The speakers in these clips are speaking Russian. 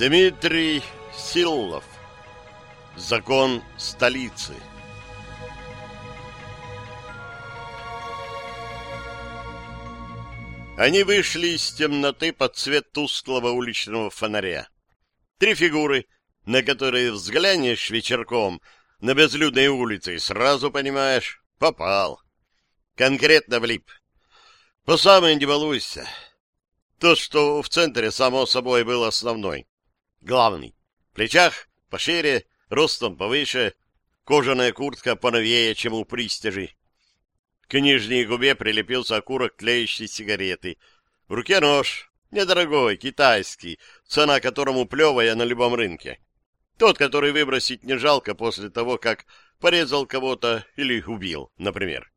Дмитрий Силлов. Закон столицы. Они вышли из темноты под цвет тусклого уличного фонаря. Три фигуры, на которые взглянешь вечерком на безлюдной улице и сразу понимаешь, попал. Конкретно влип. По самой не балуйся. Тот, что в центре, само собой, был основной. Главный. В плечах пошире, ростом повыше, кожаная куртка поновее, чем у пристяжи. К нижней губе прилепился окурок тлеющей сигареты. В руке нож, недорогой, китайский, цена которому плевая на любом рынке. Тот, который выбросить не жалко после того, как порезал кого-то или убил, например.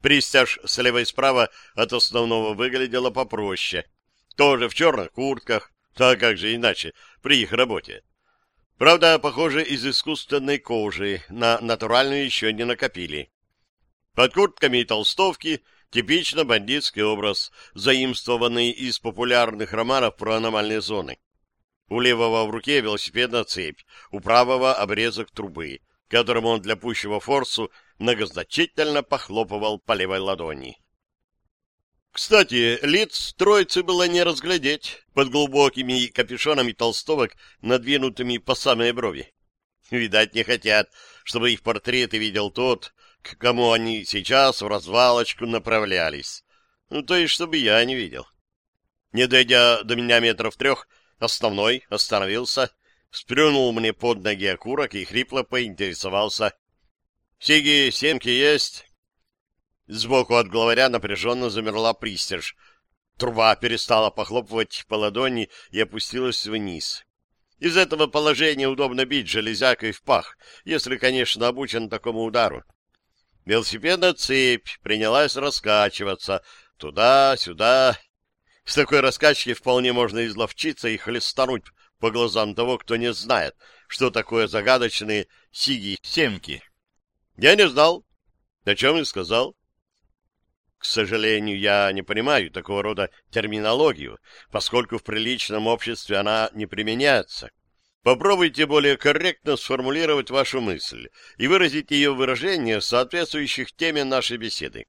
Пристяж слева и справа от основного выглядела попроще. Тоже в черных куртках, а как же иначе, при их работе. Правда, похоже, из искусственной кожи, на натуральную еще не накопили. Под куртками и толстовки типично бандитский образ, заимствованный из популярных романов про аномальные зоны. У левого в руке велосипедная цепь, у правого обрезок трубы, которым он для пущего форсу многозначительно похлопывал по левой ладони. Кстати, лиц троицы было не разглядеть под глубокими капюшонами толстовок, надвинутыми по самой брови. Видать, не хотят, чтобы их портреты видел тот, к кому они сейчас в развалочку направлялись. Ну, то есть, чтобы я не видел. Не дойдя до меня метров трех, основной остановился, сплюнул мне под ноги окурок и хрипло поинтересовался. — Сиги, семки есть? Сбоку от главаря напряженно замерла пристеж. Труба перестала похлопывать по ладони и опустилась вниз. Из этого положения удобно бить железякой в пах, если, конечно, обучен такому удару. Велосипедная цепь принялась раскачиваться туда-сюда. С такой раскачки вполне можно изловчиться и хлестануть по глазам того, кто не знает, что такое загадочные сиги-семки. Я не знал, о чем и сказал. К сожалению, я не понимаю такого рода терминологию, поскольку в приличном обществе она не применяется. Попробуйте более корректно сформулировать вашу мысль и выразить ее выражение, соответствующих теме нашей беседы.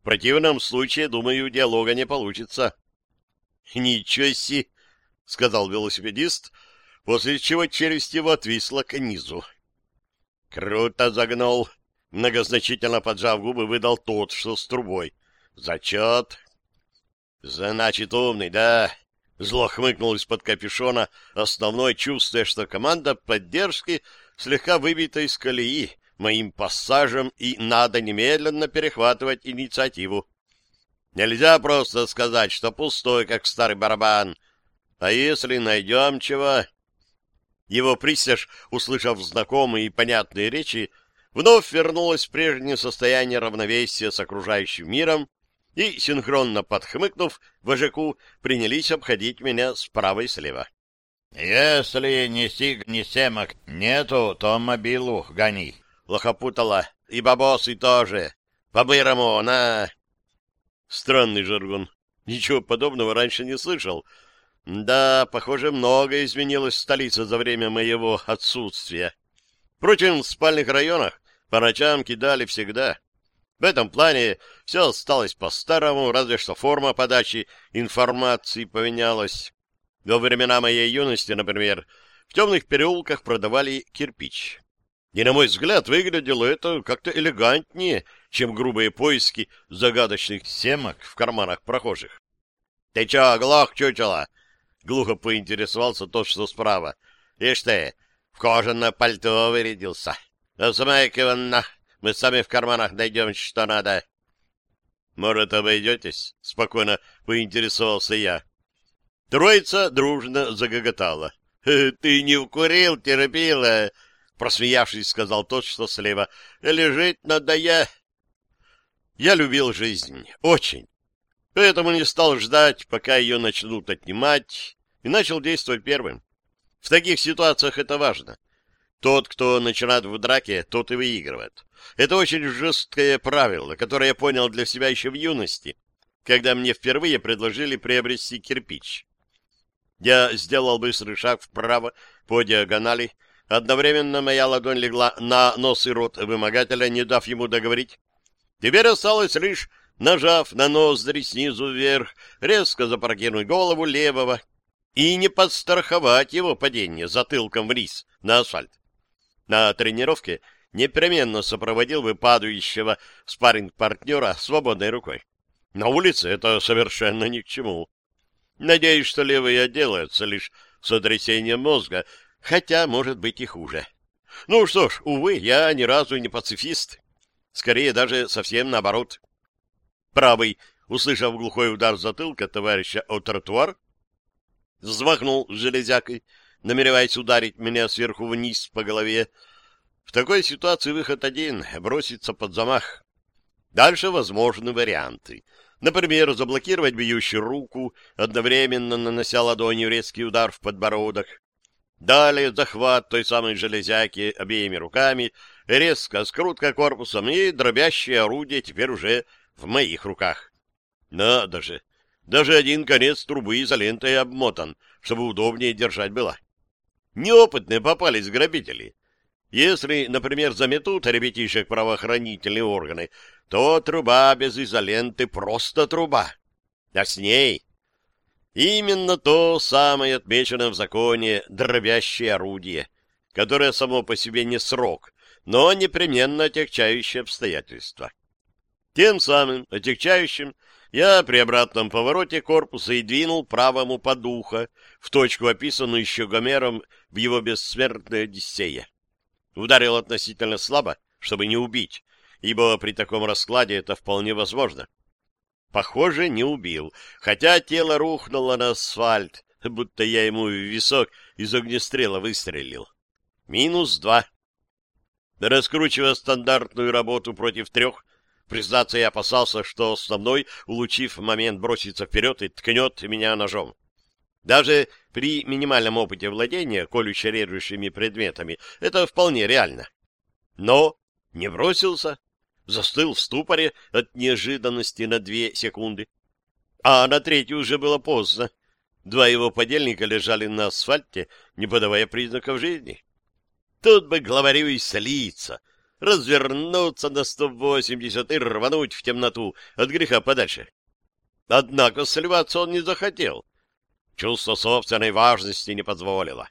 В противном случае, думаю, диалога не получится. — Ничего себе! — сказал велосипедист, после чего челюсть его отвисла к низу. — Круто загнул! — многозначительно поджав губы, выдал тот, что с трубой. Зачет. Значит, умный, да? Зло хмыкнул из-под капюшона, основной, чувствуя, что команда поддержки слегка выбита из колеи моим пассажем и надо немедленно перехватывать инициативу. Нельзя просто сказать, что пустой, как старый барабан. А если найдем чего? Его присяж, услышав знакомые и понятные речи, вновь вернулась в прежнее состояние равновесия с окружающим миром и, синхронно подхмыкнув, вожаку принялись обходить меня справа и слева. — Если ни сиг, ни семок нету, то мобилу гони, — лохопутала. — И бабосы тоже. По-бырому, на... Странный жаргон. Ничего подобного раньше не слышал. Да, похоже, многое изменилось в столице за время моего отсутствия. Впрочем, в спальных районах по ночам кидали всегда. В этом плане все осталось по-старому, разве что форма подачи информации поменялась. Во времена моей юности, например, в темных переулках продавали кирпич. И, на мой взгляд, выглядело это как-то элегантнее, чем грубые поиски загадочных семок в карманах прохожих. — Ты че, оглох, чучело? — глухо поинтересовался тот, что справа. — Ишь ты, в кожаное пальто вырядился. — Осмайкиванна! Мы сами в карманах найдем, что надо. — Может, обойдетесь? — спокойно поинтересовался я. Троица дружно загоготала. — Ты не укурил, терпила? — просмеявшись, сказал тот, что слева. — Лежить надо я. Я любил жизнь. Очень. Поэтому не стал ждать, пока ее начнут отнимать, и начал действовать первым. В таких ситуациях это важно. Тот, кто начинает в драке, тот и выигрывает. Это очень жесткое правило, которое я понял для себя еще в юности, когда мне впервые предложили приобрести кирпич. Я сделал быстрый шаг вправо по диагонали. Одновременно моя ладонь легла на нос и рот вымогателя, не дав ему договорить. Теперь осталось лишь, нажав на ноздри снизу вверх, резко запрокинуть голову левого и не подстраховать его падение затылком вниз на асфальт. На тренировке непременно сопроводил бы падающего спарринг-партнера свободной рукой. На улице это совершенно ни к чему. Надеюсь, что левый отделается лишь сотрясением мозга, хотя, может быть, и хуже. Ну что ж, увы, я ни разу не пацифист. Скорее, даже совсем наоборот. Правый, услышав глухой удар затылка товарища о тротуар, взмахнул железякой, намереваясь ударить меня сверху вниз по голове. В такой ситуации выход один — броситься под замах. Дальше возможны варианты. Например, заблокировать бьющую руку, одновременно нанося ладонью резкий удар в подбородок. Далее захват той самой железяки обеими руками, резко скрутка корпусом и дробящее орудие теперь уже в моих руках. Надо же! Даже один конец трубы изолентой обмотан, чтобы удобнее держать было. Неопытные попались грабители. Если, например, заметут ребятишек правоохранительные органы, то труба без изоленты просто труба. А с ней именно то самое отмеченное в законе дробящее орудие, которое само по себе не срок, но непременно отягчающее обстоятельства. Тем самым отягчающим я при обратном повороте корпуса и двинул правому подуха в точку, описанную еще Гомером в его бессмертной Одиссее. Ударил относительно слабо, чтобы не убить, ибо при таком раскладе это вполне возможно. Похоже, не убил, хотя тело рухнуло на асфальт, будто я ему в висок из огнестрела выстрелил. Минус два. Раскручивая стандартную работу против трех, признаться, я опасался, что основной, улучив момент, бросится вперед и ткнет меня ножом. Даже при минимальном опыте владения колюще-режущими предметами это вполне реально. Но не бросился, застыл в ступоре от неожиданности на две секунды. А на третью уже было поздно. Два его подельника лежали на асфальте, не подавая признаков жизни. Тут бы главарю и слиться, развернуться на 180 и рвануть в темноту от греха подальше. Однако сливаться он не захотел. Чувство собственной важности не позволило.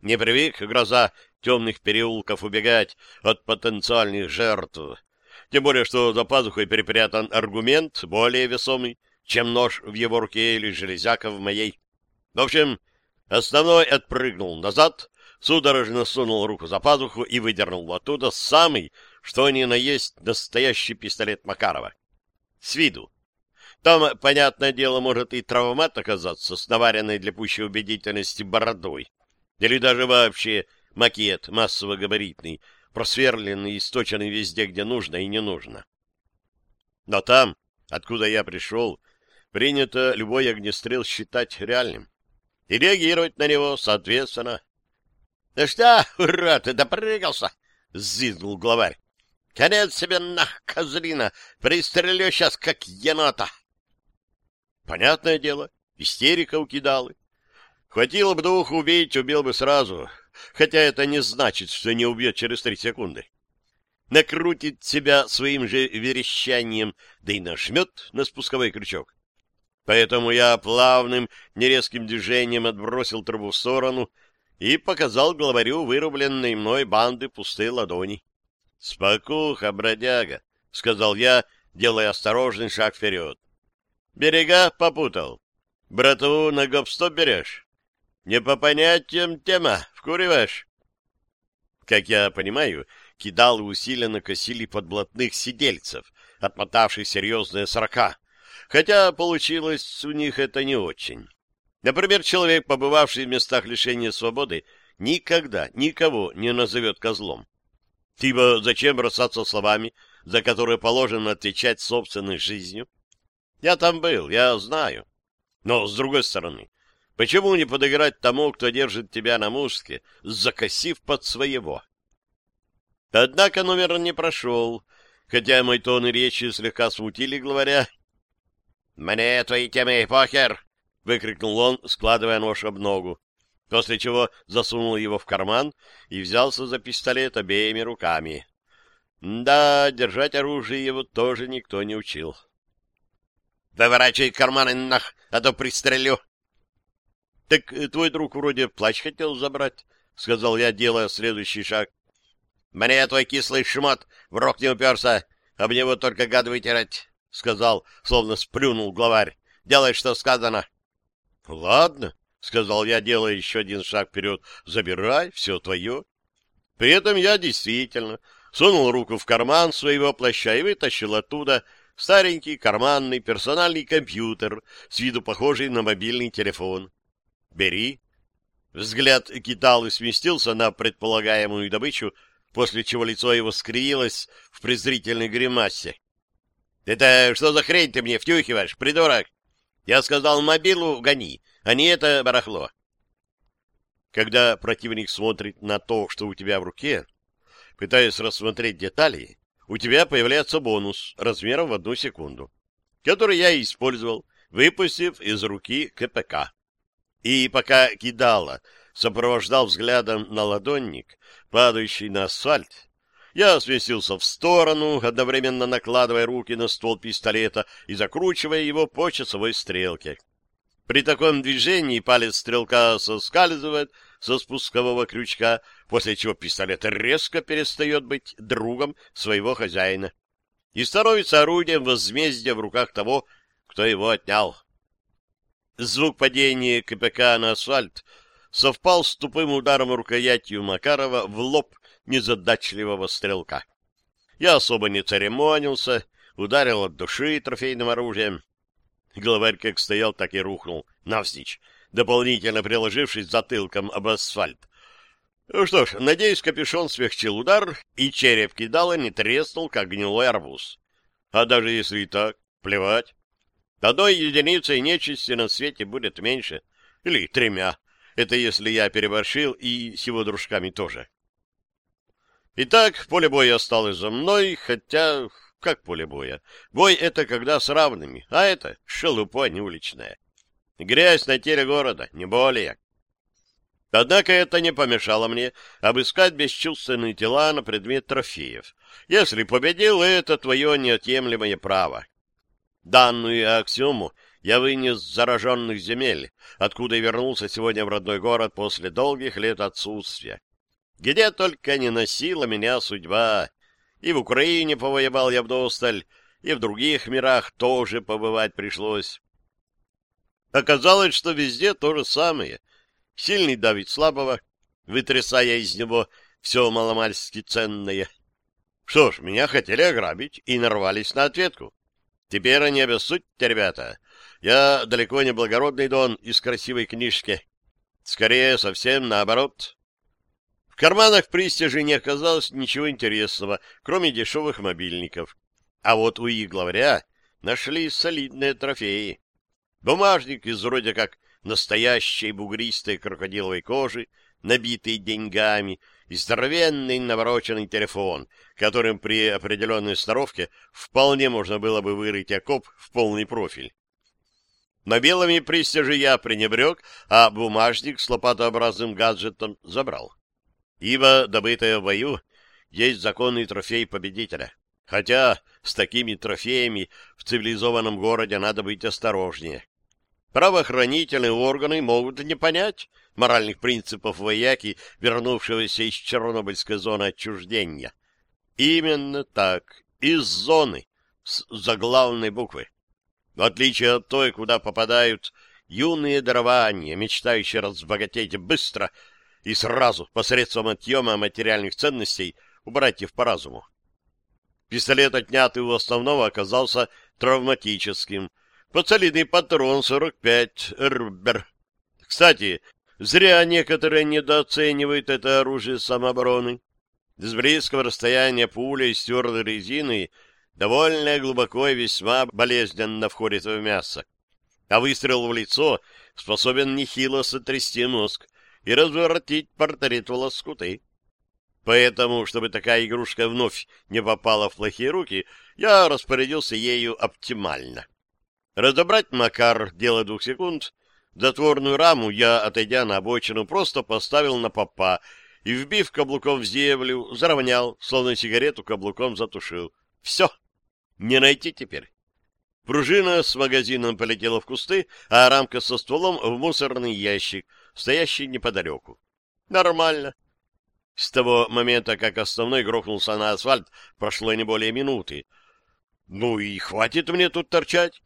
Не привык гроза темных переулков убегать от потенциальных жертв. Тем более, что за пазухой перепрятан аргумент более весомый, чем нож в его руке или железяка в моей. В общем, основной отпрыгнул назад, судорожно сунул руку за пазуху и выдернул оттуда самый, что ни на есть, настоящий пистолет Макарова. С виду. Там, понятное дело, может и травмат оказаться с наваренной для пущей убедительности бородой. Или даже вообще макет массово-габаритный, просверленный и сточенный везде, где нужно и не нужно. Но там, откуда я пришел, принято любой огнестрел считать реальным и реагировать на него соответственно. — Да что, урод, ты допрыгался? — зизнул главарь. — Конец себе нах, козлина! Пристрелю сейчас, как енота! — Понятное дело, истерика у кидалы. Хватило бы духу убить, убил бы сразу, хотя это не значит, что не убьет через три секунды. Накрутит себя своим же верещанием, да и нажмет на спусковой крючок. Поэтому я плавным, нерезким движением отбросил трубу в сторону и показал главарю вырубленной мной банды пустые ладони. — Спокуха, бродяга, — сказал я, делая осторожный шаг вперед. Берега попутал. Братву на гоп-стоп берешь? Не по понятиям тема, вкуриваешь? Как я понимаю, кидалы усиленно косили под блатных сидельцев, отмотавших серьезные сорока, хотя получилось у них это не очень. Например, человек, побывавший в местах лишения свободы, никогда никого не назовет козлом. Типа зачем бросаться словами, за которые положено отвечать собственной жизнью? Я там был, я знаю. Но, с другой стороны, почему не подыграть тому, кто держит тебя на мушке, закосив под своего? Однако номер не прошел, хотя мой тон и речи слегка смутили главаря. — Мне твои темы похер! — выкрикнул он, складывая нож об ногу, после чего засунул его в карман и взялся за пистолет обеими руками. Да, держать оружие его тоже никто не учил. — Выворачивай карманы нах, а то пристрелю. — Так твой друг вроде плащ хотел забрать, — сказал я, делая следующий шаг. — Мне твой кислый шмот в рог не уперся, об него только гад вытирать, — сказал, словно сплюнул главарь. — Делай, что сказано. — Ладно, — сказал я, делая еще один шаг вперед. — Забирай, все твое. При этом я действительно сунул руку в карман своего плаща и вытащил оттуда старенький карманный персональный компьютер, с виду похожий на мобильный телефон. «Бери». Взгляд Киталы сместился на предполагаемую добычу, после чего лицо его скривилось в презрительной гримасе. «Это что за хрень ты мне втюхиваешь, придурок? Я сказал, мобилу гони, а не это барахло». Когда противник смотрит на то, что у тебя в руке, пытаясь рассмотреть детали, у тебя появляется бонус размером в одну секунду, который я использовал, выпустив из руки КПК. И пока кидала, сопровождал взглядом на ладонник, падающий на асфальт, я сместился в сторону, одновременно накладывая руки на ствол пистолета и закручивая его по часовой стрелке. При таком движении палец стрелка соскальзывает со спускового крючка, после чего пистолет резко перестает быть другом своего хозяина и становится орудием возмездия в руках того, кто его отнял. Звук падения КПК на асфальт совпал с тупым ударом рукоятью Макарова в лоб незадачливого стрелка. Я особо не церемонился, ударил от души трофейным оружием. Главарь как стоял, так и рухнул навзничь, дополнительно приложившись затылком об асфальт. Ну что ж, надеюсь, капюшон смягчил удар, и череп кидала не треснул, как гнилой арбуз. А даже если и так, плевать. Одной единицей нечисти на свете будет меньше. Или тремя. Это если я переборщил, и с его дружками тоже. Итак, поле боя осталось за мной, хотя как поле боя? Бой — это когда с равными, а это шелупа не уличная. Грязь на теле города, не более. Однако это не помешало мне обыскать бесчувственные тела на предмет трофеев. Если победил, это твое неотъемлемое право. Данную аксиому я вынес зараженных земель, откуда и вернулся сегодня в родной город после долгих лет отсутствия. Где только не носила меня судьба, и в Украине повоевал я вдосталь, и в других мирах тоже побывать пришлось. Оказалось, что везде то же самое. Сильный давит слабого, вытрясая из него все маломальски ценное. Что ж, меня хотели ограбить и нарвались на ответку. Теперь они обессудьте, ребята. Я далеко не благородный дон из красивой книжки. Скорее, совсем наоборот. В карманах пристяжи не оказалось ничего интересного, кроме дешевых мобильников. А вот у их главаря нашли солидные трофеи. Бумажник из вроде как настоящей бугристой крокодиловой кожи, набитый деньгами, и здоровенный навороченный телефон, которым при определенной сноровке вполне можно было бы вырыть окоп в полный профиль. На белыми пристяжи я пренебрег, а бумажник с лопатообразным гаджетом забрал ибо добытое в бою есть законный трофей победителя. Хотя с такими трофеями в цивилизованном городе надо быть осторожнее. Правоохранительные органы могут не понять моральных принципов вояки, вернувшегося из Чернобыльской зоны отчуждения. Именно так, из зоны, с заглавной буквы. В отличие от той, куда попадают юные дарования, мечтающие разбогатеть быстро и сразу, посредством отъема материальных ценностей, у братьев по разуму. Пистолет, отнятый у основного, оказался травматическим. Подсолидный патрон 45 РБР. Кстати, зря некоторые недооценивают это оружие самообороны. С близкого расстояния пуля из твердой резины довольно глубоко и весьма болезненно входит в мясо. А выстрел в лицо способен нехило сотрясти мозг, и разворотить портрет в лоскуты. Поэтому, чтобы такая игрушка вновь не попала в плохие руки, я распорядился ею оптимально. Разобрать Макар — дело двух секунд, Затворную раму я, отойдя на обочину, просто поставил на попа и, вбив каблуком в землю, заровнял, словно сигарету каблуком затушил. Все. Не найти теперь. Пружина с магазином полетела в кусты, а рамка со стволом в мусорный ящик, стоящий неподалеку. Нормально. С того момента, как основной грохнулся на асфальт, прошло не более минуты. Ну и хватит мне тут торчать.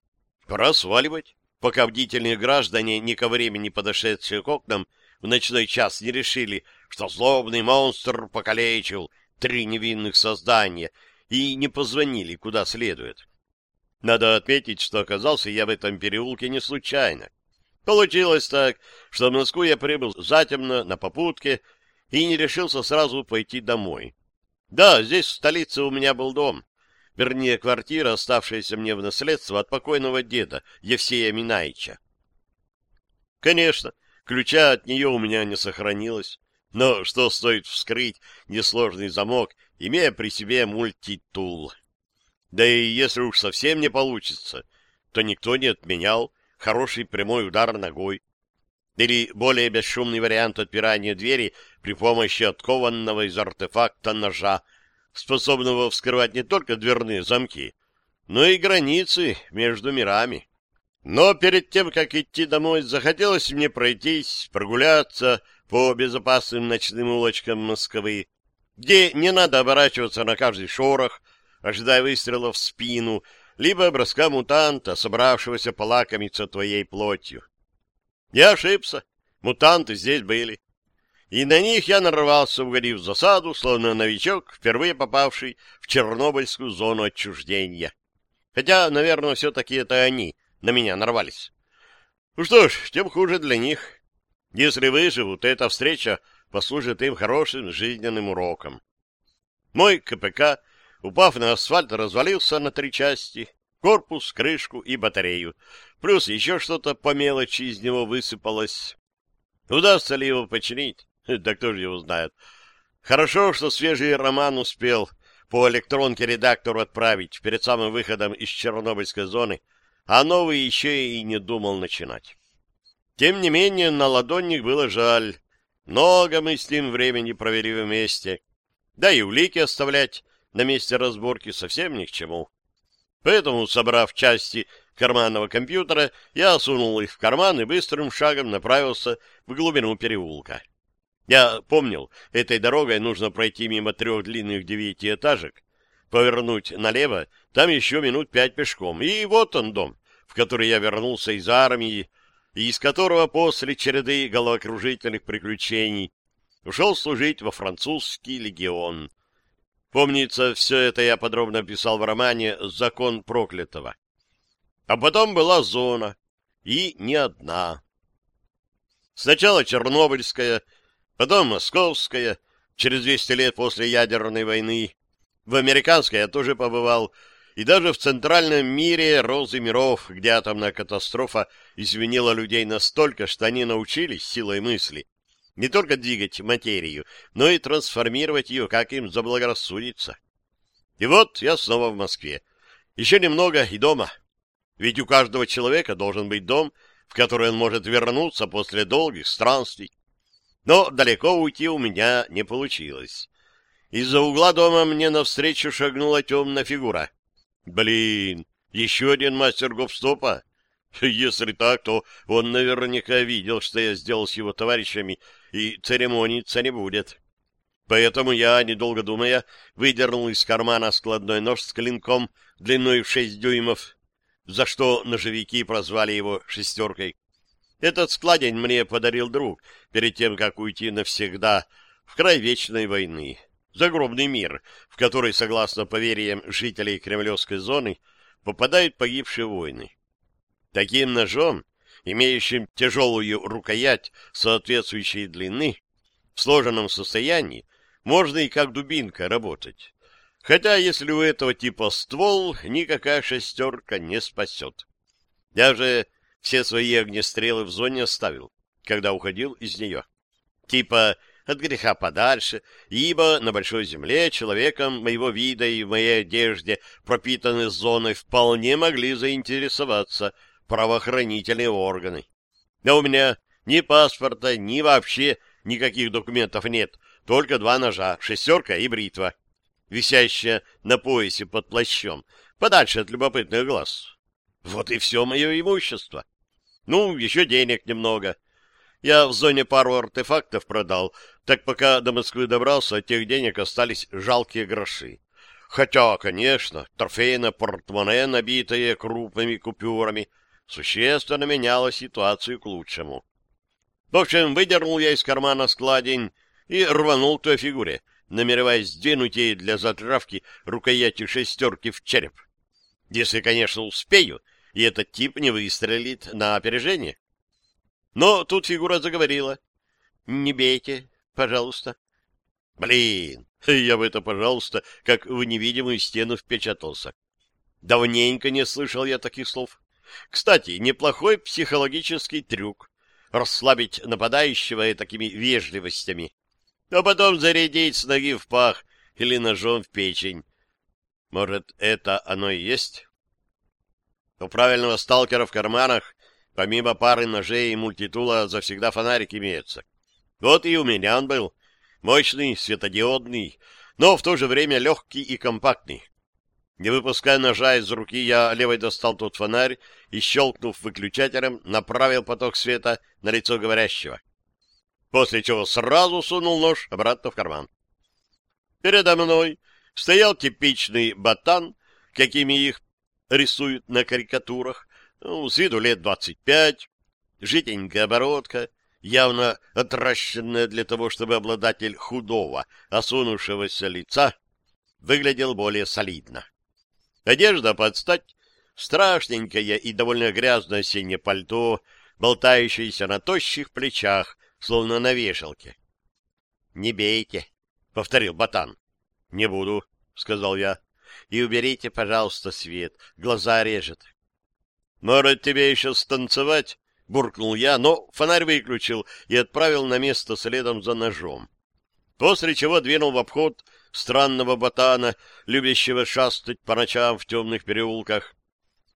Пора сваливать, пока бдительные граждане, не ко времени подошедшие к окнам, в ночной час не решили, что злобный монстр покалечил три невинных создания и не позвонили куда следует. Надо отметить, что оказался я в этом переулке не случайно. Получилось так, что в Москву я прибыл затемно, на попутке, и не решился сразу пойти домой. Да, здесь, в столице, у меня был дом. Вернее, квартира, оставшаяся мне в наследство от покойного деда Евсея Минаича. Конечно, ключа от нее у меня не сохранилось. Но что стоит вскрыть несложный замок, имея при себе мультитул? Да и если уж совсем не получится, то никто не отменял хороший прямой удар ногой. Или более бесшумный вариант отпирания двери при помощи откованного из артефакта ножа, способного вскрывать не только дверные замки, но и границы между мирами. Но перед тем, как идти домой, захотелось мне пройтись, прогуляться по безопасным ночным улочкам Москвы, где не надо оборачиваться на каждый шорох, ожидая выстрела в спину, либо броска мутанта, собравшегося полакомиться твоей плотью. Я ошибся. Мутанты здесь были. И на них я нарвался, угодив в засаду, словно новичок, впервые попавший в Чернобыльскую зону отчуждения. Хотя, наверное, все-таки это они на меня нарвались. Ну что ж, тем хуже для них. Если выживут, эта встреча послужит им хорошим жизненным уроком. Мой КПК упав на асфальт, развалился на три части. Корпус, крышку и батарею. Плюс еще что-то по мелочи из него высыпалось. Удастся ли его починить? Да кто же его знает. Хорошо, что свежий роман успел по электронке редактору отправить перед самым выходом из Чернобыльской зоны, а новый еще и не думал начинать. Тем не менее, на ладонник было жаль. Много мы с ним времени провели вместе. Да и улики оставлять на месте разборки совсем ни к чему. Поэтому, собрав части карманного компьютера, я сунул их в карман и быстрым шагом направился в глубину переулка. Я помнил, этой дорогой нужно пройти мимо трех длинных девятиэтажек, повернуть налево, там еще минут пять пешком, и вот он дом, в который я вернулся из армии, и из которого после череды головокружительных приключений ушел служить во французский легион, Помнится, все это я подробно писал в романе «Закон проклятого». А потом была зона, и не одна. Сначала Чернобыльская, потом Московская, через 200 лет после ядерной войны. В американской я тоже побывал, и даже в центральном мире розы миров, где атомная катастрофа извинила людей настолько, что они научились силой мысли не только двигать материю, но и трансформировать ее, как им заблагорассудится. И вот я снова в Москве. Еще немного и дома. Ведь у каждого человека должен быть дом, в который он может вернуться после долгих странствий. Но далеко уйти у меня не получилось. Из-за угла дома мне навстречу шагнула темная фигура. Блин, еще один мастер гофстопа. Если так, то он наверняка видел, что я сделал с его товарищами, и церемониться не будет. Поэтому я, недолго думая, выдернул из кармана складной нож с клинком длиной в шесть дюймов, за что ножевики прозвали его «шестеркой». Этот складень мне подарил друг перед тем, как уйти навсегда в край вечной войны. Загробный мир, в который, согласно поверьям жителей Кремлевской зоны, попадают погибшие воины. Таким ножом, имеющим тяжелую рукоять соответствующей длины, в сложенном состоянии, можно и как дубинка работать. Хотя, если у этого типа ствол, никакая шестерка не спасет. Я же все свои огнестрелы в зоне оставил, когда уходил из нее. Типа от греха подальше, ибо на большой земле человеком моего вида и в моей одежде, пропитанной зоной, вполне могли заинтересоваться правоохранительные органы. А у меня ни паспорта, ни вообще никаких документов нет, только два ножа, шестерка и бритва, висящая на поясе под плащом, подальше от любопытных глаз. Вот и все мое имущество. Ну, еще денег немного. Я в зоне пару артефактов продал, так пока до Москвы добрался, от тех денег остались жалкие гроши. Хотя, конечно, трофейное портмоне, набитое крупными купюрами, существенно меняло ситуацию к лучшему. В общем, выдернул я из кармана складень и рванул той фигуре, намереваясь сдвинуть ей для затравки рукояти шестерки в череп. Если, конечно, успею, и этот тип не выстрелит на опережение. Но тут фигура заговорила. — Не бейте, пожалуйста. Блин, я в это, пожалуйста, как в невидимую стену впечатался. Давненько не слышал я таких слов. Кстати, неплохой психологический трюк — расслабить нападающего и такими вежливостями, а потом зарядить с ноги в пах или ножом в печень. Может, это оно и есть? У правильного сталкера в карманах, помимо пары ножей и мультитула, завсегда фонарик имеется. Вот и у меня он был. Мощный, светодиодный, но в то же время легкий и компактный. Не выпуская ножа из руки, я левой достал тот фонарь и, щелкнув выключателем, направил поток света на лицо говорящего. После чего сразу сунул нож обратно в карман. Передо мной стоял типичный ботан, какими их рисуют на карикатурах, ну, с виду лет двадцать пять, житенькая оборотка, явно отращенная для того, чтобы обладатель худого, осунувшегося лица выглядел более солидно. Одежда под стать, страшненькое и довольно грязное осеннее пальто, болтающееся на тощих плечах, словно на вешалке. — Не бейте, — повторил Батан. — Не буду, — сказал я. — И уберите, пожалуйста, свет, глаза режет. — Может, тебе еще станцевать? — буркнул я, но фонарь выключил и отправил на место следом за ножом. После чего двинул в обход странного ботана, любящего шастать по ночам в темных переулках.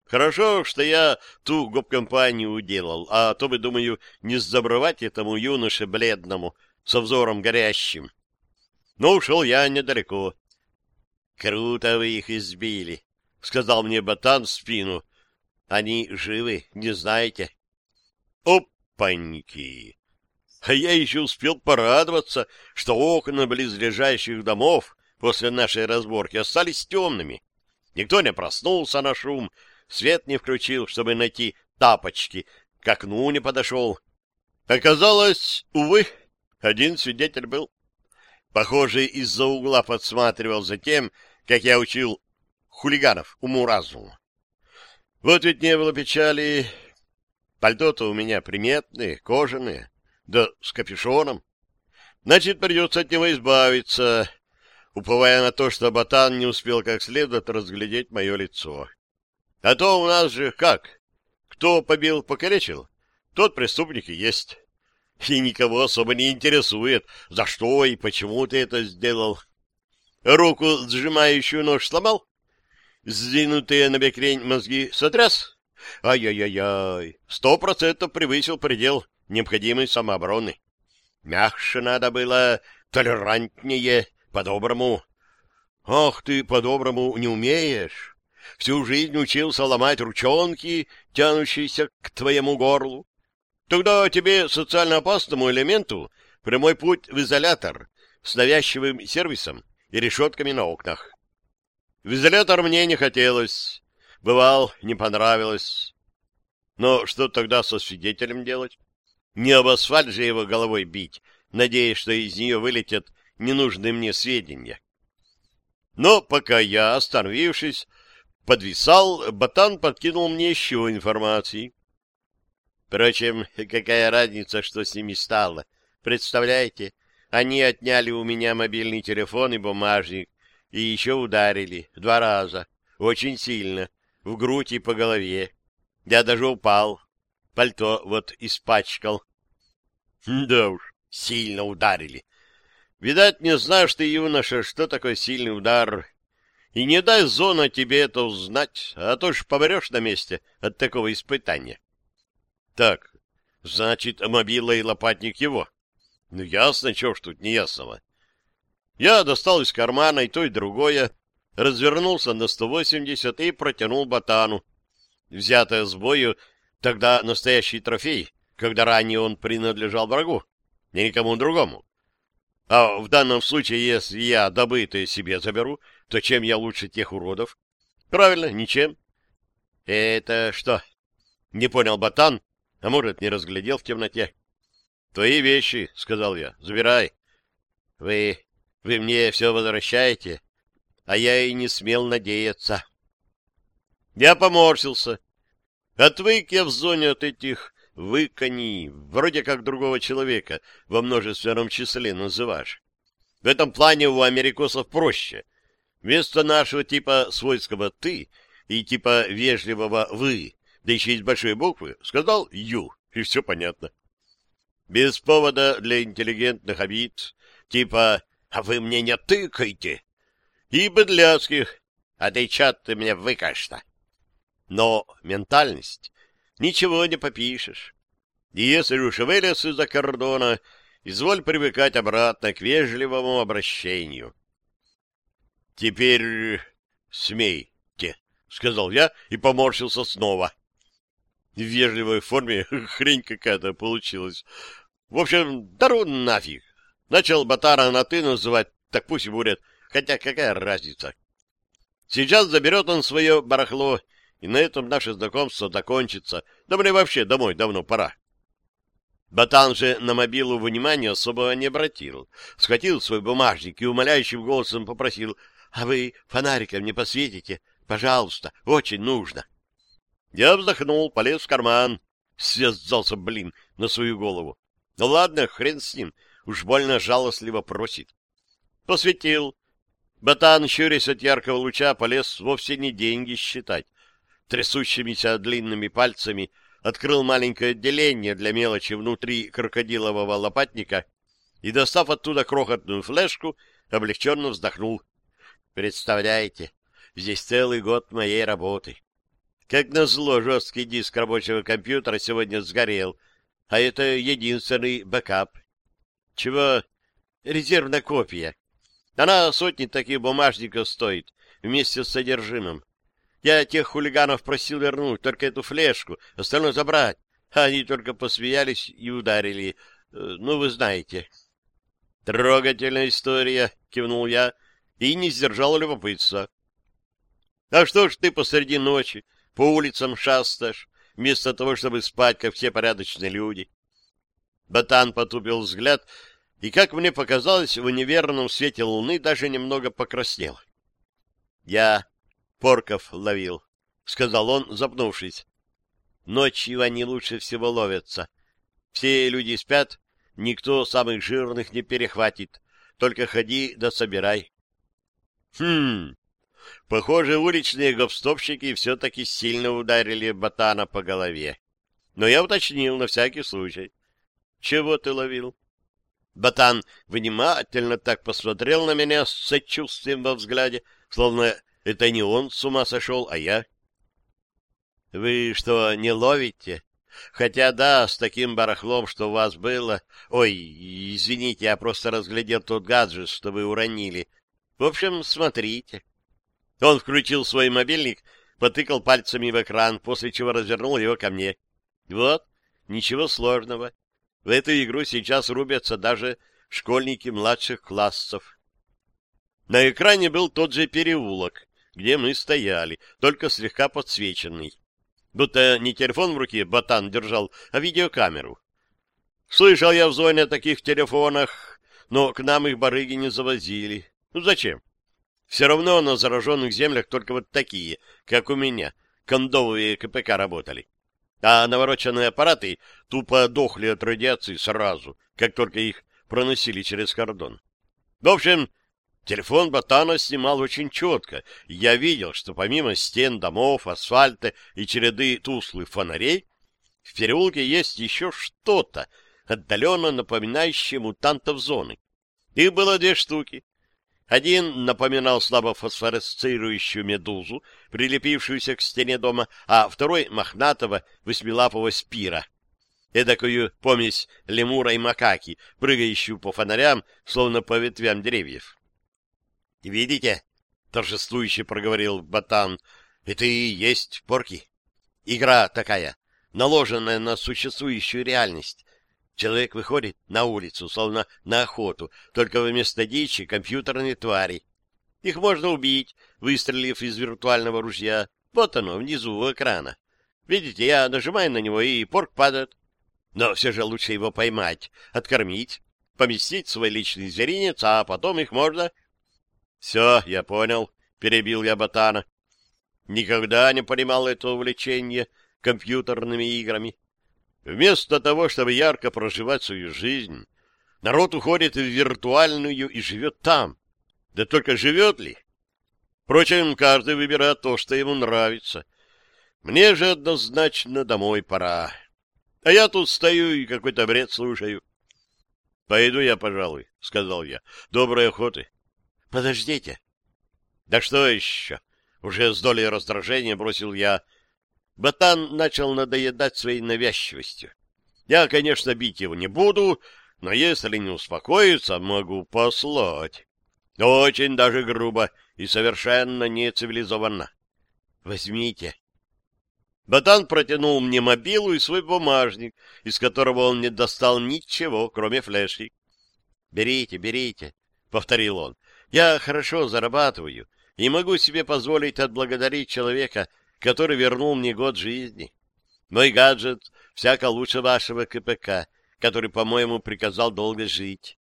Хорошо, что я ту гоп-компанию уделал, а то бы, думаю, не забрывать этому юноше бледному, со взором горящим. Но ушел я недалеко. — Круто вы их избили, — сказал мне ботан в спину. — Они живы, не знаете? — Опаньки! А я еще успел порадоваться, что окна близлежащих домов после нашей разборки остались темными. Никто не проснулся на шум, свет не включил, чтобы найти тапочки, к окну не подошел. Оказалось, увы, один свидетель был. Похоже, из-за угла подсматривал за тем, как я учил хулиганов уму-разуму. Вот ведь не было печали. Пальто-то у меня приметные, кожаные. Да с капюшоном. Значит, придется от него избавиться, уповая на то, что ботан не успел как следует разглядеть мое лицо. А то у нас же как? Кто побил, покалечил, тот преступник и есть. И никого особо не интересует, за что и почему ты это сделал. Руку, сжимающую нож, сломал? Сдвинутые на бекрень мозги сотряс? Ай-яй-яй-яй, сто процентов превысил предел необходимой самообороны. Мягче надо было, толерантнее, по-доброму. Ах, ты по-доброму не умеешь. Всю жизнь учился ломать ручонки, тянущиеся к твоему горлу. Тогда тебе, социально опасному элементу, прямой путь в изолятор с навязчивым сервисом и решетками на окнах. В изолятор мне не хотелось. Бывал, не понравилось. Но что тогда со свидетелем делать? Не об асфальт же его головой бить, надеясь, что из нее вылетят ненужные мне сведения. Но пока я, остановившись, подвисал, ботан подкинул мне еще информации. Впрочем, какая разница, что с ними стало? Представляете, они отняли у меня мобильный телефон и бумажник, и еще ударили два раза, очень сильно, в грудь и по голове. Я даже упал, Пальто вот испачкал. Да уж, сильно ударили. Видать, не знаешь ты, юноша, что такое сильный удар. И не дай зона тебе это узнать, а то ж помрешь на месте от такого испытания. Так, Значит, мобила и лопатник его. Ну, ясно, чего ж тут неясного. Я достал из кармана и то, и другое, развернулся на 180 и протянул ботану. Взятое с бою, тогда настоящий трофей, когда ранее он принадлежал врагу, и никому другому. А в данном случае, если я добытое себе заберу, то чем я лучше тех уродов? Правильно, ничем. Это что? Не понял ботан, а может, не разглядел в темноте. Твои вещи, сказал я, забирай. Вы, вы мне все возвращаете, а я и не смел надеяться. Я поморщился. Отвык я в зоне от этих выкони, вроде как другого человека во множественном числе называешь. В этом плане у америкосов проще. Вместо нашего типа свойского «ты» и типа вежливого «вы», да еще из большой буквы, сказал «ю», и все понятно. Без повода для интеллигентных обид, типа «а вы мне не тыкайте», и быдляцких «а ты чё ты мне выкаш-то?» Но ментальность ничего не попишешь. И если уж вылез из-за кордона, изволь привыкать обратно к вежливому обращению. — Теперь смейте, — сказал я и поморщился снова. В вежливой форме хрень какая-то получилась. В общем, дару нафиг. Начал Батара на «ты» называть, так пусть и будет. Хотя какая разница? Сейчас заберет он свое барахло и на этом наше знакомство закончится. Да мне вообще домой давно пора. Батан же на мобилу внимания особого не обратил. Схватил свой бумажник и умоляющим голосом попросил, «А вы фонариком не посветите? Пожалуйста, очень нужно». Я вздохнул, полез в карман. Связался, блин, на свою голову. Ну ладно, хрен с ним, уж больно жалостливо просит. Посветил. Батан, щурясь от яркого луча, полез вовсе не деньги считать, трясущимися длинными пальцами открыл маленькое отделение для мелочи внутри крокодилового лопатника и, достав оттуда крохотную флешку, облегченно вздохнул. Представляете, здесь целый год моей работы. Как назло, жесткий диск рабочего компьютера сегодня сгорел, а это единственный бэкап. Чего? Резервная копия. Она сотни таких бумажников стоит, вместе с содержимым. Я тех хулиганов просил вернуть, только эту флешку, остальное забрать. Они только посмеялись и ударили. Э, ну, вы знаете. Трогательная история, кивнул я и не сдержал любопытства. А что ж ты посреди ночи по улицам шастаешь, вместо того, чтобы спать, как все порядочные люди? Батан потупил взгляд и, как мне показалось, в неверном свете луны даже немного покраснел. Я порков ловил, — сказал он, запнувшись. Ночью они лучше всего ловятся. Все люди спят, никто самых жирных не перехватит. Только ходи да собирай. Хм, похоже, уличные гопстопщики все-таки сильно ударили ботана по голове. Но я уточнил на всякий случай. Чего ты ловил? Ботан внимательно так посмотрел на меня с сочувствием во взгляде, словно это не он с ума сошел, а я. — Вы что, не ловите? Хотя да, с таким барахлом, что у вас было... Ой, извините, я просто разглядел тот гаджет, что вы уронили. В общем, смотрите. Он включил свой мобильник, потыкал пальцами в экран, после чего развернул его ко мне. Вот, ничего сложного. В эту игру сейчас рубятся даже школьники младших классов. На экране был тот же переулок, где мы стояли, только слегка подсвеченный. Будто не телефон в руке ботан держал, а видеокамеру. Слышал я в зоне о таких телефонах, но к нам их барыги не завозили. Ну зачем? Все равно на зараженных землях только вот такие, как у меня, кондовые КПК работали. А навороченные аппараты тупо дохли от радиации сразу, как только их проносили через кордон. В общем, Телефон Ботана снимал очень четко, я видел, что помимо стен домов, асфальта и череды туслых фонарей, в переулке есть еще что-то, отдаленно напоминающее мутантов зоны. Их было две штуки. Один напоминал слабо фосфоресцирующую медузу, прилепившуюся к стене дома, а второй — мохнатого восьмилапого спира. эдакую помесь лемура и макаки, прыгающую по фонарям, словно по ветвям деревьев. — Видите? — торжествующе проговорил Батан. — Это и есть порки. Игра такая, наложенная на существующую реальность. Человек выходит на улицу, словно на охоту, только вместо дичи компьютерные твари. Их можно убить, выстрелив из виртуального ружья. Вот оно, внизу у экрана. Видите, я нажимаю на него, и порк падает. Но все же лучше его поймать, откормить, поместить в свой личный зверинец, а потом их можно... — Все, я понял, — перебил я ботана. Никогда не понимал этого увлечения компьютерными играми. Вместо того, чтобы ярко проживать свою жизнь, народ уходит в виртуальную и живет там. Да только живет ли? Впрочем, каждый выбирает то, что ему нравится. Мне же однозначно домой пора. А я тут стою и какой-то бред слушаю. — Пойду я, пожалуй, — сказал я. — Доброй охоты. — Подождите. — Да что еще? Уже с долей раздражения бросил я. Ботан начал надоедать своей навязчивостью. Я, конечно, бить его не буду, но если не успокоится, могу послать. Очень даже грубо и совершенно нецивилизованно. Возьмите. Ботан протянул мне мобилу и свой бумажник, из которого он не достал ничего, кроме флешки. «Берите, берите», — повторил он. «Я хорошо зарабатываю и могу себе позволить отблагодарить человека, который вернул мне год жизни. Мой гаджет всяко лучше вашего КПК, который, по-моему, приказал долго жить.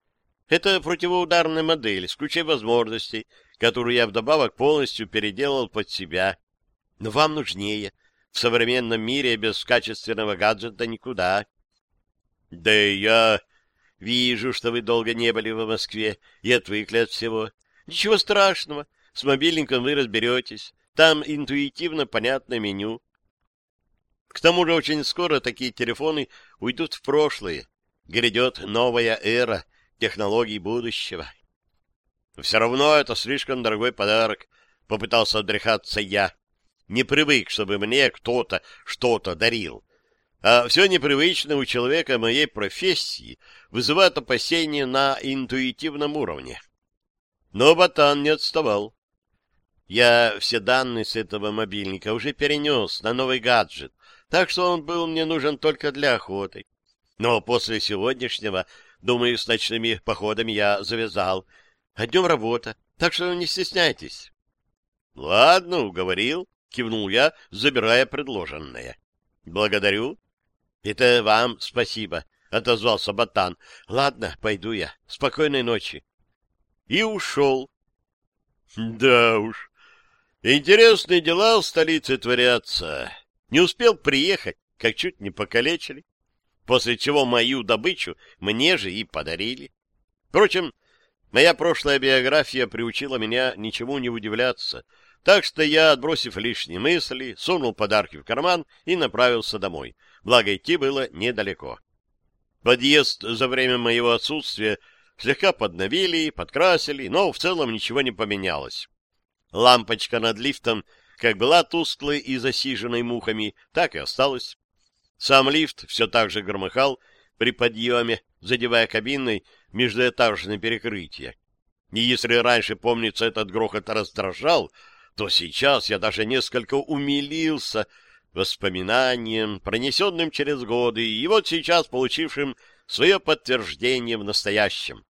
Это противоударная модель с кучей возможностей, которую я вдобавок полностью переделал под себя. Но вам нужнее. В современном мире без качественного гаджета никуда. Да и я вижу, что вы долго не были в Москве и отвыкли от всего. Ничего страшного, с мобильником вы разберетесь. Там интуитивно понятное меню. К тому же очень скоро такие телефоны уйдут в прошлое. Грядет новая эра — технологий будущего. Все равно это слишком дорогой подарок, попытался отдыхаться я. Не привык, чтобы мне кто-то что-то дарил. А все непривычное у человека моей профессии вызывает опасения на интуитивном уровне. Но Батан не отставал. Я все данные с этого мобильника уже перенес на новый гаджет, так что он был мне нужен только для охоты. Но после сегодняшнего Думаю, с ночными походами я завязал. А днем работа, так что не стесняйтесь. — Ладно, уговорил, — кивнул я, забирая предложенное. — Благодарю. — Это вам спасибо, — отозвался Батан. — Ладно, пойду я. Спокойной ночи. И ушел. Да уж, интересные дела в столице творятся. Не успел приехать, как чуть не покалечили после чего мою добычу мне же и подарили. Впрочем, моя прошлая биография приучила меня ничему не удивляться, так что я, отбросив лишние мысли, сунул подарки в карман и направился домой, благо идти было недалеко. Подъезд за время моего отсутствия слегка подновили, подкрасили, но в целом ничего не поменялось. Лампочка над лифтом как была тусклой и засиженной мухами, так и осталась. Сам лифт все так же громыхал при подъеме, задевая кабиной междуэтажное перекрытие. И если раньше, помнится, этот грохот раздражал, то сейчас я даже несколько умилился воспоминанием, пронесенным через годы, и вот сейчас получившим свое подтверждение в настоящем.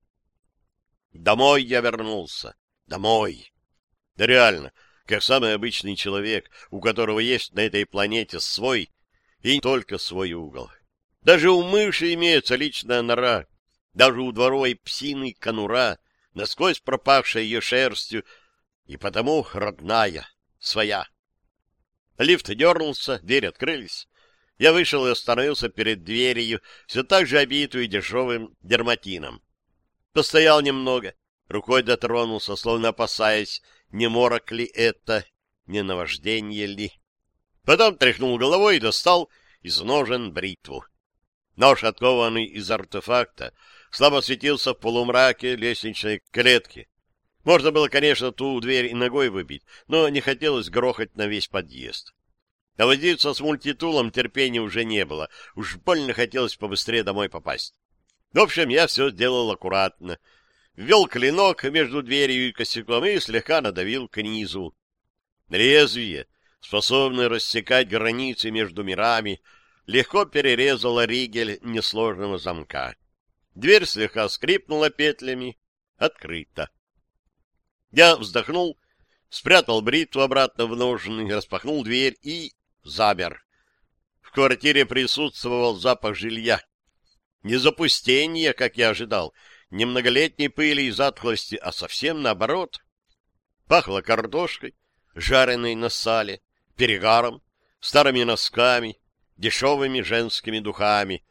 Домой я вернулся. Домой. Да реально, как самый обычный человек, у которого есть на этой планете свой и не только свой угол. Даже у мыши имеется личная нора, даже у дворовой псины конура, насквозь пропавшая ее шерстью, и потому родная, своя. Лифт дернулся, двери открылись. Я вышел и остановился перед дверью, все так же обитую дешевым дерматином. Постоял немного, рукой дотронулся, словно опасаясь, не морок ли это, не наваждение ли. Потом тряхнул головой и достал из ножен бритву. Нож, откованный из артефакта, слабо светился в полумраке лестничной клетки. Можно было, конечно, ту дверь и ногой выбить, но не хотелось грохать на весь подъезд. А возиться с мультитулом терпения уже не было. Уж больно хотелось побыстрее домой попасть. В общем, я все сделал аккуратно. Ввел клинок между дверью и косяком и слегка надавил к низу. Лезвие, способное рассекать границы между мирами, легко перерезало ригель несложного замка. Дверь слегка скрипнула петлями. Открыто. Я вздохнул, спрятал бритву обратно в ножны, распахнул дверь и замер. В квартире присутствовал запах жилья. Не запустение, как я ожидал, не многолетней пыли и затхлости, а совсем наоборот. Пахло картошкой, жареной на сале, перегаром, старыми носками, дешевыми женскими духами.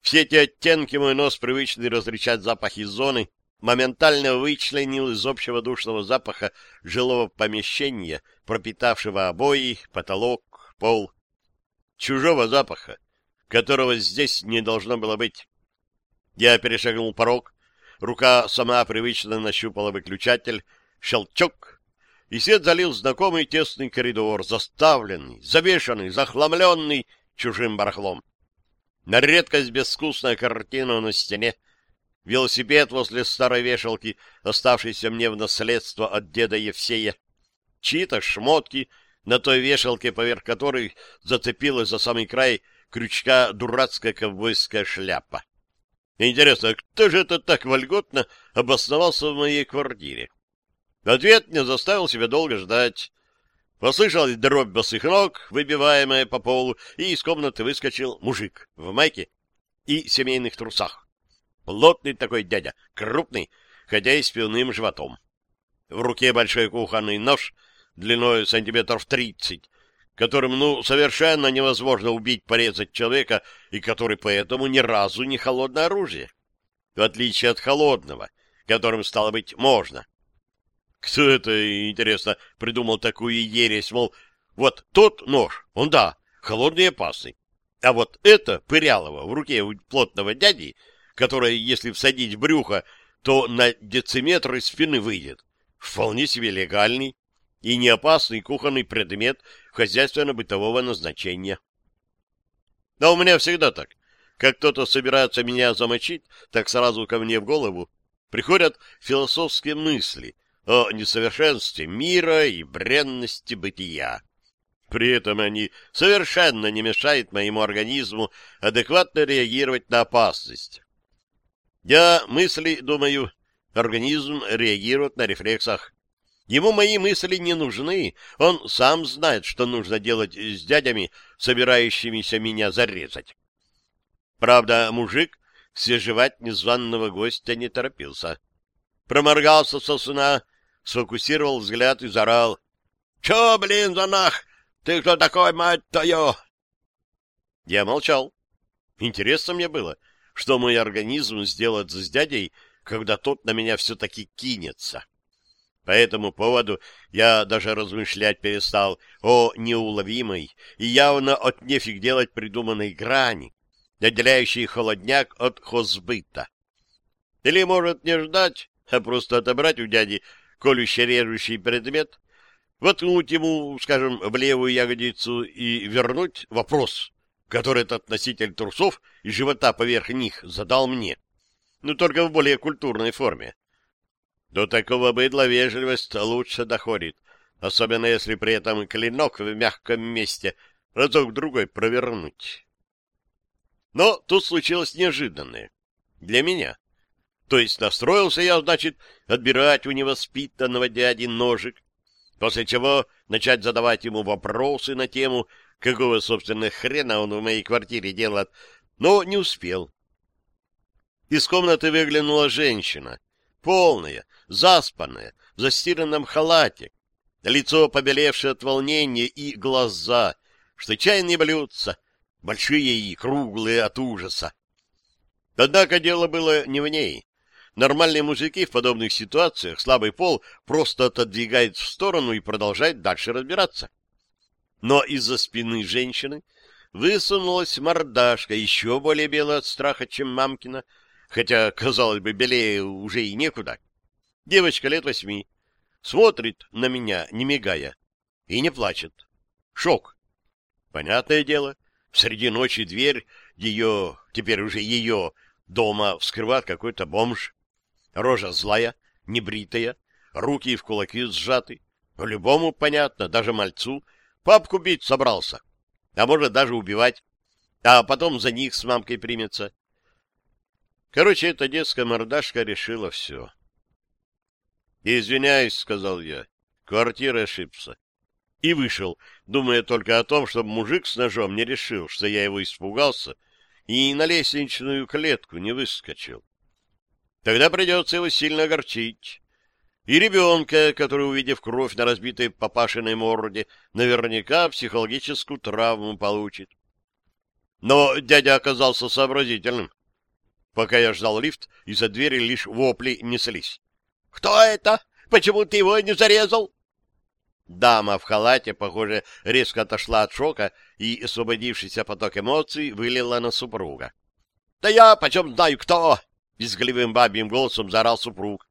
Все эти оттенки мой нос, привычный различать запахи зоны, моментально вычленил из общего душного запаха жилого помещения, пропитавшего обои, потолок, пол. Чужого запаха, которого здесь не должно было быть. Я перешагнул порог, рука сама привычно нащупала выключатель, щелчок, и свет залил знакомый тесный коридор, заставленный, завешанный, захламленный чужим барахлом. На редкость безвкусная картина на стене, велосипед возле старой вешалки, оставшийся мне в наследство от деда Евсея, чьи-то шмотки на той вешалке, поверх которой зацепилась за самый край крючка дурацкая ковбойская шляпа. Интересно, кто же это так вольготно обосновался в моей квартире? Ответ не заставил себя долго ждать. Послышалась дробь босых ног, выбиваемая по полу, и из комнаты выскочил мужик в майке и семейных трусах. Плотный такой дядя, крупный, хотя и с пивным животом. В руке большой кухонный нож длиной сантиметров тридцать, которым, ну, совершенно невозможно убить, порезать человека, и который поэтому ни разу не холодное оружие. В отличие от холодного, которым, стало быть, можно. Кто это, интересно, придумал такую ересь, мол, вот тот нож, он, да, холодный и опасный, а вот это, пырялово, в руке у плотного дяди, которое, если всадить в брюхо, то на дециметр из спины выйдет, вполне себе легальный и неопасный кухонный предмет хозяйственно-бытового назначения. Да у меня всегда так. Как кто-то собирается меня замочить, так сразу ко мне в голову приходят философские мысли о несовершенстве мира и бренности бытия. При этом они совершенно не мешают моему организму адекватно реагировать на опасность. Я мысли думаю, организм реагирует на рефлексах. Ему мои мысли не нужны, он сам знает, что нужно делать с дядями, собирающимися меня зарезать. Правда, мужик свежевать незваного гостя не торопился. Проморгался со сна, сфокусировал взгляд и заорал. — Чё, блин, за нах? Ты кто такой, мать твою? Я молчал. Интересно мне было, что мой организм сделает с дядей, когда тот на меня все-таки кинется. По этому поводу я даже размышлять перестал о неуловимой и явно от нефиг делать придуманной грани, отделяющей холодняк от хозбыта. Или, может, не ждать, а просто отобрать у дяди колюще-режущий предмет, воткнуть ему, скажем, в левую ягодицу и вернуть вопрос, который этот носитель трусов и живота поверх них задал мне, но только в более культурной форме. До такого быдла вежливость лучше доходит, особенно если при этом клинок в мягком месте разок-другой провернуть. Но тут случилось неожиданное. Для меня. То есть настроился я, значит, отбирать у невоспитанного дяди ножик, после чего начать задавать ему вопросы на тему, какого, собственно, хрена он в моей квартире делает, но не успел. Из комнаты выглянула женщина, полная, заспанная, в застиранном халате, лицо побелевшее от волнения и глаза, что чай не блюдца, большие и круглые от ужаса. Однако дело было не в ней. Нормальные мужики в подобных ситуациях слабый пол просто отодвигает в сторону и продолжает дальше разбираться. Но из-за спины женщины высунулась мордашка, еще более белая от страха, чем мамкина, хотя, казалось бы, белее уже и некуда. Девочка лет восьми. Смотрит на меня, не мигая, и не плачет. Шок. Понятное дело, среди ночи дверь ее, теперь уже ее, дома вскрывает какой-то бомж. Рожа злая, небритая, руки в кулаки сжаты. Любому понятно, даже мальцу. Папку бить собрался. А может, даже убивать. А потом за них с мамкой примется. Короче, эта детская мордашка решила все. «Извиняюсь», — сказал я. Квартира ошибся. И вышел, думая только о том, чтобы мужик с ножом не решил, что я его испугался, и на лестничную клетку не выскочил. Тогда придется его сильно огорчить. И ребенка, который, увидев кровь на разбитой папашиной морде, наверняка психологическую травму получит. Но дядя оказался сообразительным. Пока я ждал лифт, из-за двери лишь вопли неслись. — Кто это? Почему ты его не зарезал? Дама в халате, похоже, резко отошла от шока и, освободившийся поток эмоций, вылила на супруга. — Да я почем знаю, кто? — визгливым бабьим голосом заорал супруг.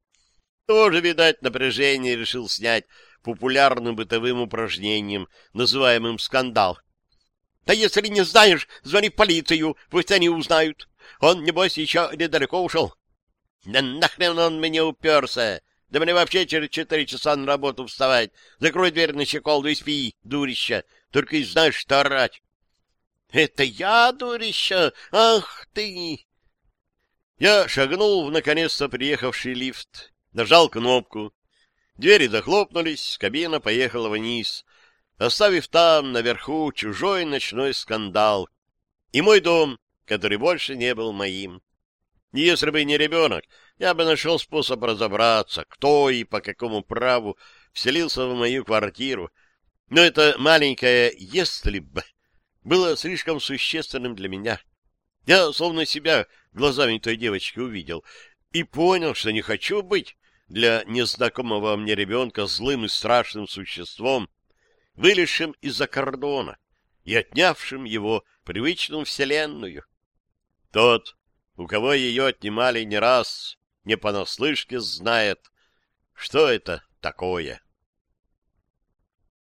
Тоже, видать, напряжение решил снять популярным бытовым упражнением, называемым «скандал». — Да если не знаешь, звони в полицию, пусть они узнают. Он, небось, еще недалеко ушел. — Да нахрен он меня уперся? Да мне вообще через четыре часа на работу вставать. Закрой дверь на щеколду и спи, дурища. Только и знаешь, что орать. — Это я, дурища? Ах ты! Я шагнул в наконец-то приехавший лифт, нажал кнопку. Двери захлопнулись, кабина поехала вниз, оставив там, наверху, чужой ночной скандал. И мой дом, который больше не был моим. Если бы не ребенок, я бы нашел способ разобраться, кто и по какому праву вселился в мою квартиру. Но это маленькое «если бы» было слишком существенным для меня. Я словно себя глазами той девочки увидел и понял, что не хочу быть для незнакомого мне ребенка злым и страшным существом, вылезшим из-за кордона и отнявшим его привычную вселенную. Тот, у кого ее отнимали не раз, не понаслышке знает, что это такое.